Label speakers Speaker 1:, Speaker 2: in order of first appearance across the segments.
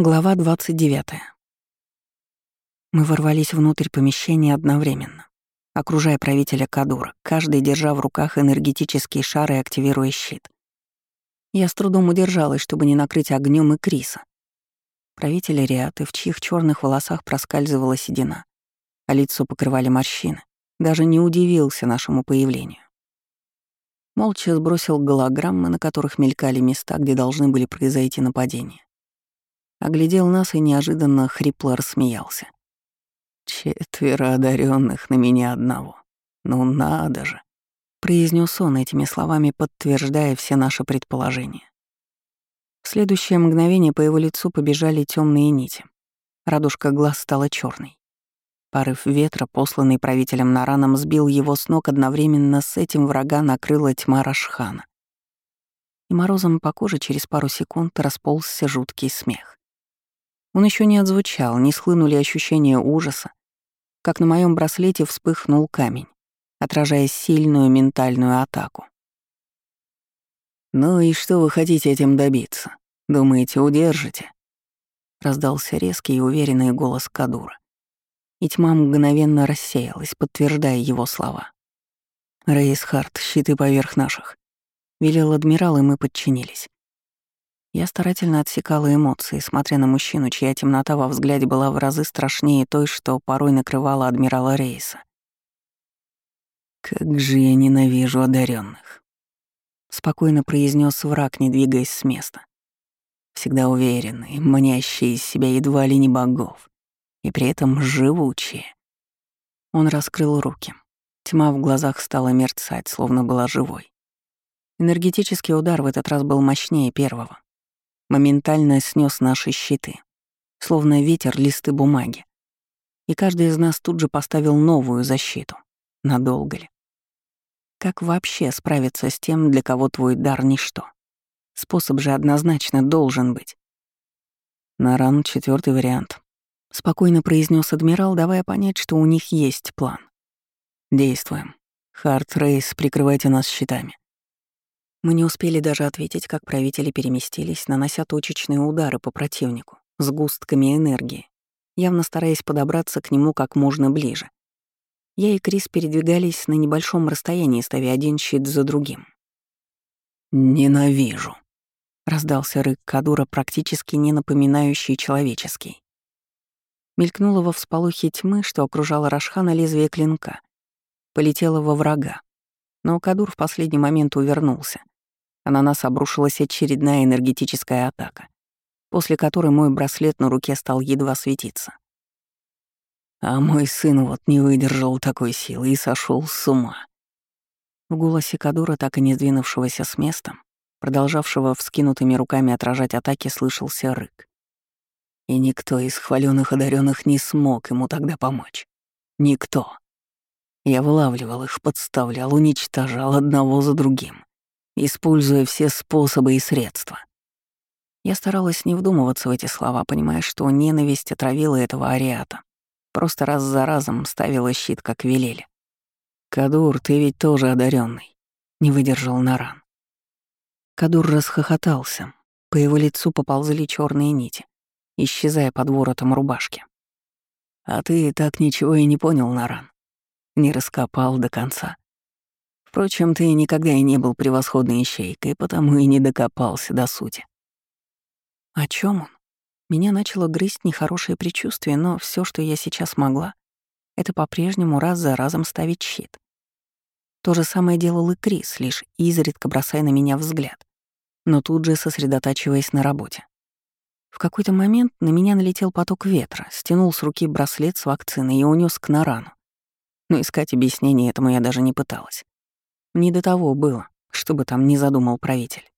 Speaker 1: Глава 29. Мы ворвались внутрь помещения одновременно, окружая правителя Кадура, каждый держа в руках энергетический шар и активируя щит. Я с трудом удержалась, чтобы не накрыть огнем и Криса. Правитель Риаты, в чьих черных волосах проскальзывала седина, а лицо покрывали морщины, даже не удивился нашему появлению. Молча сбросил голограммы, на которых мелькали места, где должны были произойти нападения Оглядел нас и неожиданно хрипло рассмеялся. «Четверо одаренных на меня одного. Ну надо же!» произнес он этими словами, подтверждая все наши предположения. В следующее мгновение по его лицу побежали темные нити. Радужка глаз стала черной. Порыв ветра, посланный правителем Нараном, сбил его с ног одновременно с этим врага накрыла тьма Рашхана. И морозом по коже через пару секунд расползся жуткий смех. Он еще не отзвучал, не схлынули ощущения ужаса, как на моем браслете вспыхнул камень, отражая сильную ментальную атаку. «Ну и что вы хотите этим добиться? Думаете, удержите?» Раздался резкий и уверенный голос Кадура. И тьма мгновенно рассеялась, подтверждая его слова. «Рейсхард, щиты поверх наших», — велел адмирал, и мы подчинились. Я старательно отсекала эмоции, смотря на мужчину, чья темнота во взгляде была в разы страшнее той, что порой накрывала адмирала Рейса. «Как же я ненавижу одаренных, спокойно произнес враг, не двигаясь с места. Всегда уверенные, манящие из себя едва ли не богов, и при этом живучие. Он раскрыл руки. Тьма в глазах стала мерцать, словно была живой. Энергетический удар в этот раз был мощнее первого моментально снес наши щиты, словно ветер листы бумаги. И каждый из нас тут же поставил новую защиту. Надолго ли? Как вообще справиться с тем, для кого твой дар — ничто? Способ же однозначно должен быть. Наран — четвертый вариант. Спокойно произнес адмирал, давая понять, что у них есть план. Действуем. Харт Рейс, прикрывайте нас щитами. Мы не успели даже ответить, как правители переместились, нанося точечные удары по противнику, с густками энергии, явно стараясь подобраться к нему как можно ближе. Я и Крис передвигались на небольшом расстоянии, ставя один щит за другим. «Ненавижу», — раздался рык Кадура, практически не напоминающий человеческий. Мелькнуло во всполохе тьмы, что окружало Рашхана лезвие клинка. Полетело во врага. Но Кадур в последний момент увернулся а на нас обрушилась очередная энергетическая атака, после которой мой браслет на руке стал едва светиться. А мой сын вот не выдержал такой силы и сошел с ума. В голосе Кадура, так и не сдвинувшегося с места, продолжавшего вскинутыми руками отражать атаки, слышался рык. И никто из хваленных одаренных не смог ему тогда помочь. Никто. Я вылавливал их, подставлял, уничтожал одного за другим используя все способы и средства. Я старалась не вдумываться в эти слова, понимая, что ненависть отравила этого ариата. Просто раз за разом ставила щит, как велели. «Кадур, ты ведь тоже одаренный, не выдержал Наран. Кадур расхохотался. По его лицу поползли черные нити, исчезая под воротом рубашки. «А ты так ничего и не понял, Наран. Не раскопал до конца. Впрочем, ты никогда и не был превосходной ищейкой, потому и не докопался до сути. О чем он? Меня начало грызть нехорошее предчувствие, но все, что я сейчас могла, это по-прежнему раз за разом ставить щит. То же самое делал и Крис, лишь изредка бросая на меня взгляд, но тут же сосредотачиваясь на работе. В какой-то момент на меня налетел поток ветра, стянул с руки браслет с вакциной и унес к Нарану. Но искать объяснение этому я даже не пыталась. Не до того было, чтобы там не задумал правитель.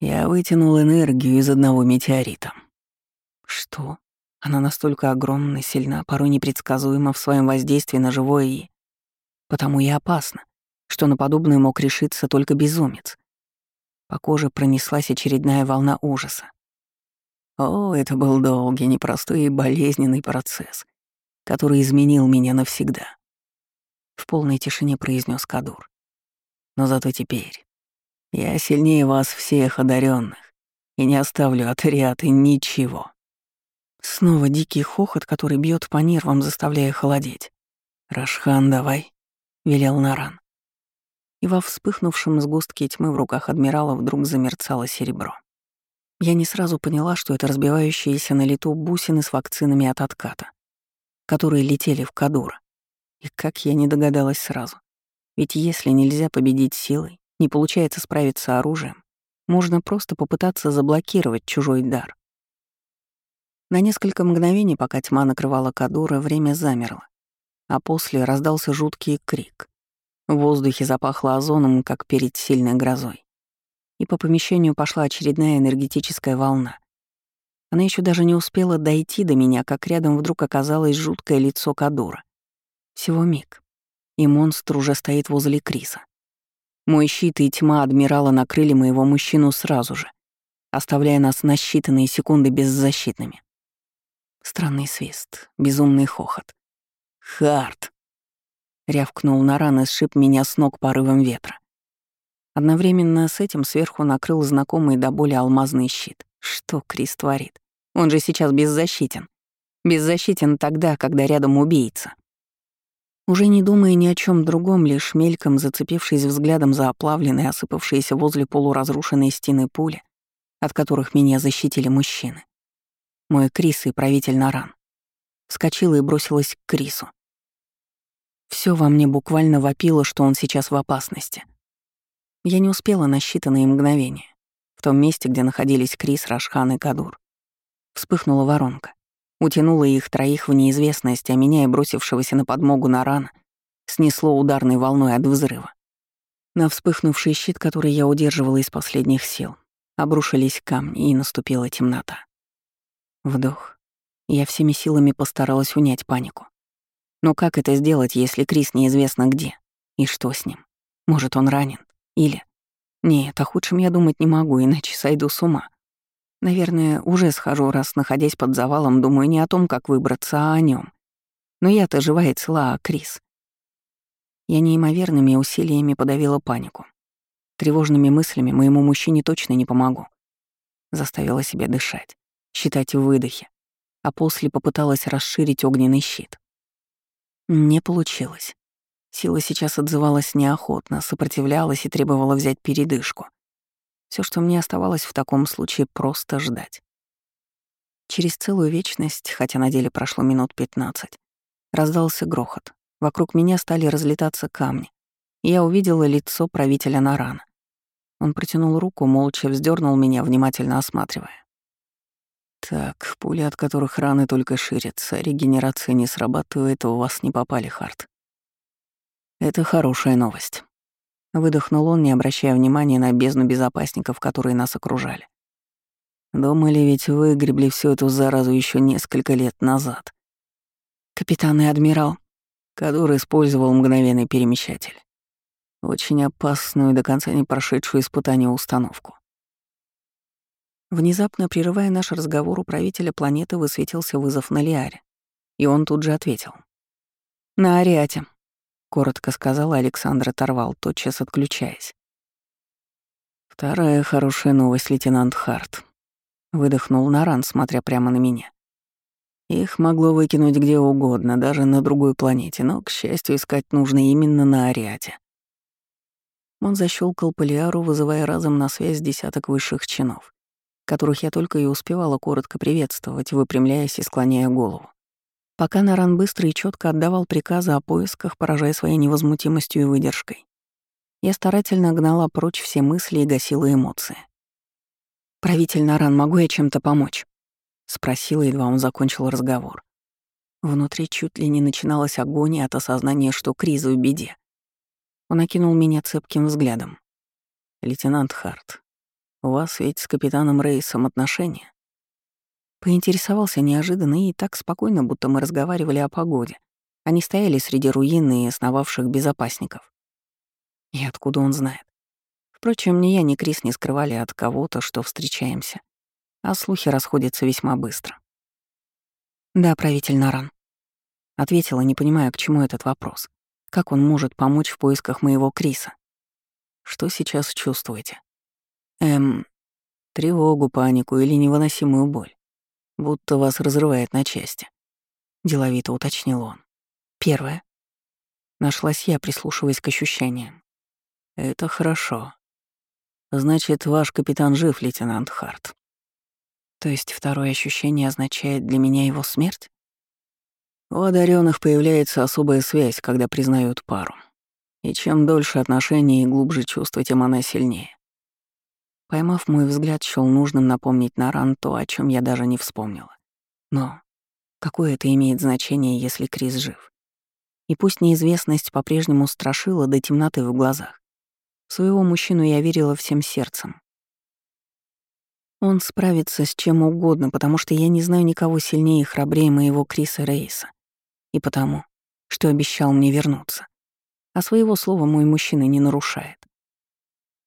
Speaker 1: Я вытянул энергию из одного метеорита. Что? Она настолько огромна, сильна, порой непредсказуема в своем воздействии на живое и... Потому и опасно, что на подобное мог решиться только безумец. По коже пронеслась очередная волна ужаса. О, это был долгий, непростой и болезненный процесс, который изменил меня навсегда. В полной тишине произнес Кадур. Но зато теперь я сильнее вас всех одаренных, и не оставлю от Риаты ничего. Снова дикий хохот, который бьет по нервам, заставляя холодеть. «Рашхан, давай», — велел Наран. И во вспыхнувшем сгустке тьмы в руках адмирала вдруг замерцало серебро. Я не сразу поняла, что это разбивающиеся на лету бусины с вакцинами от отката, которые летели в Кадура. И как я не догадалась сразу. Ведь если нельзя победить силой, не получается справиться оружием, можно просто попытаться заблокировать чужой дар. На несколько мгновений, пока тьма накрывала Кадура, время замерло, а после раздался жуткий крик. В воздухе запахло озоном, как перед сильной грозой и по помещению пошла очередная энергетическая волна. Она еще даже не успела дойти до меня, как рядом вдруг оказалось жуткое лицо Кадура. Всего миг, и монстр уже стоит возле Криса. Мой щит и тьма адмирала накрыли моего мужчину сразу же, оставляя нас на считанные секунды беззащитными. Странный свист, безумный хохот. «Харт!» — рявкнул Наран и сшиб меня с ног порывом ветра. Одновременно с этим сверху накрыл знакомый до боли алмазный щит. Что Крис творит? Он же сейчас беззащитен. Беззащитен тогда, когда рядом убийца. Уже не думая ни о чем другом, лишь мельком зацепившись взглядом за оплавленные, осыпавшиеся возле полуразрушенной стены пули, от которых меня защитили мужчины. Мой Крис и правитель Наран. Вскочила и бросилась к Крису. Все во мне буквально вопило, что он сейчас в опасности — я не успела на считанные мгновения. В том месте, где находились Крис, Рашхан и Кадур. Вспыхнула воронка. Утянула их троих в неизвестность, а меня и бросившегося на подмогу на ран снесло ударной волной от взрыва. На вспыхнувший щит, который я удерживала из последних сил, обрушились камни, и наступила темнота. Вдох. Я всеми силами постаралась унять панику. Но как это сделать, если Крис неизвестно где? И что с ним? Может, он ранен? Или... Нет, о худшем я думать не могу, иначе сойду с ума. Наверное, уже схожу, раз, находясь под завалом, думаю не о том, как выбраться, а о нем. Но я-то жива и цела, а Крис... Я неимоверными усилиями подавила панику. Тревожными мыслями моему мужчине точно не помогу. Заставила себя дышать, считать выдохи, а после попыталась расширить огненный щит. Не получилось. Сила сейчас отзывалась неохотно, сопротивлялась и требовала взять передышку. Все, что мне оставалось в таком случае, просто ждать. Через целую вечность, хотя на деле прошло минут пятнадцать, раздался грохот. Вокруг меня стали разлетаться камни. Я увидела лицо правителя Нарана. Он протянул руку, молча вздернул меня, внимательно осматривая. «Так, пули, от которых раны только ширятся, регенерация не срабатывает, у вас не попали, Харт. Это хорошая новость. Выдохнул он, не обращая внимания на бездну безопасников, которые нас окружали. Думали, ведь выгребли всю эту заразу еще несколько лет назад. Капитан и адмирал, который использовал мгновенный перемещатель. Очень опасную до конца не прошедшую испытание установку. Внезапно прерывая наш разговор, у правителя планеты высветился вызов на Лиаре, и он тут же ответил. «На Ариате коротко сказала Александра Торвал, тотчас отключаясь. Вторая хорошая новость, лейтенант Харт. Выдохнул Наран, смотря прямо на меня. Их могло выкинуть где угодно, даже на другой планете, но, к счастью, искать нужно именно на Ариате. Он защелкал Полиару, вызывая разом на связь десяток высших чинов, которых я только и успевала коротко приветствовать, выпрямляясь и склоняя голову. Пока Наран быстро и четко отдавал приказы о поисках, поражая своей невозмутимостью и выдержкой, я старательно гнала прочь все мысли и гасила эмоции. «Правитель Наран, могу я чем-то помочь?» — спросила, едва он закончил разговор. Внутри чуть ли не начиналась агония от осознания, что Криза в беде. Он окинул меня цепким взглядом. «Лейтенант Харт, у вас ведь с капитаном Рейсом отношения?» Поинтересовался неожиданно и так спокойно, будто мы разговаривали о погоде. Они стояли среди руин и основавших безопасников. И откуда он знает? Впрочем, ни я, ни Крис не скрывали от кого-то, что встречаемся. А слухи расходятся весьма быстро. «Да, правитель Наран», — ответила, не понимая, к чему этот вопрос. Как он может помочь в поисках моего Криса? Что сейчас чувствуете? Эм, Тревогу, панику или невыносимую боль. Будто вас разрывает на части. Деловито уточнил он. Первое. Нашлась я, прислушиваясь к ощущениям. Это хорошо. Значит, ваш капитан жив, лейтенант Харт. То есть второе ощущение означает для меня его смерть? У одаренных появляется особая связь, когда признают пару. И чем дольше отношения и глубже чувства, тем она сильнее. Поймав мой взгляд, счёл нужным напомнить Наран то, о чем я даже не вспомнила. Но какое это имеет значение, если Крис жив? И пусть неизвестность по-прежнему страшила до темноты в глазах. Своего мужчину я верила всем сердцем. Он справится с чем угодно, потому что я не знаю никого сильнее и храбрее моего Криса Рейса. И потому, что обещал мне вернуться. А своего слова мой мужчина не нарушает.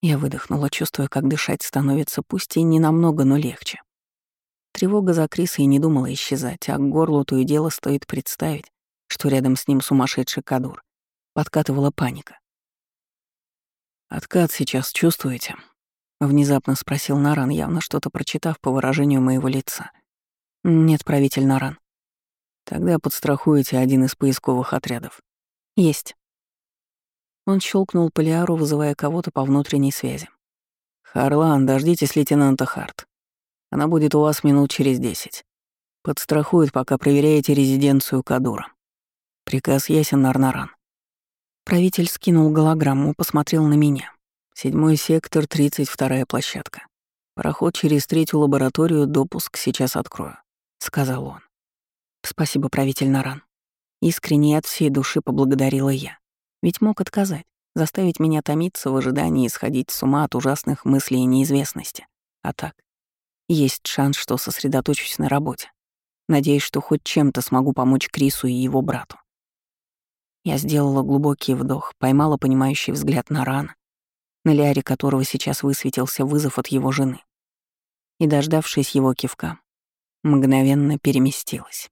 Speaker 1: Я выдохнула, чувствуя, как дышать становится пусть и не намного, но легче. Тревога за Криса и не думала исчезать, а к горлу то и дело стоит представить, что рядом с ним сумасшедший кадур. Подкатывала паника. «Откат сейчас чувствуете?» — внезапно спросил Наран, явно что-то прочитав по выражению моего лица. «Нет, правитель Наран». «Тогда подстрахуете один из поисковых отрядов». «Есть». Он щелкнул Полиару, вызывая кого-то по внутренней связи. «Харлан, дождитесь лейтенанта Харт. Она будет у вас минут через десять. Подстрахует, пока проверяете резиденцию Кадура. Приказ ясен, Нарнаран». Правитель скинул голограмму, посмотрел на меня. Седьмой сектор, тридцать вторая площадка. Проход через третью лабораторию, допуск сейчас открою», — сказал он. «Спасибо, правитель Наран». Искренне от всей души поблагодарила я. Ведь мог отказать, заставить меня томиться в ожидании и сходить с ума от ужасных мыслей и неизвестности. А так, есть шанс, что сосредоточусь на работе. Надеюсь, что хоть чем-то смогу помочь Крису и его брату. Я сделала глубокий вдох, поймала понимающий взгляд на рана, на ляре которого сейчас высветился вызов от его жены. И, дождавшись его кивка, мгновенно переместилась.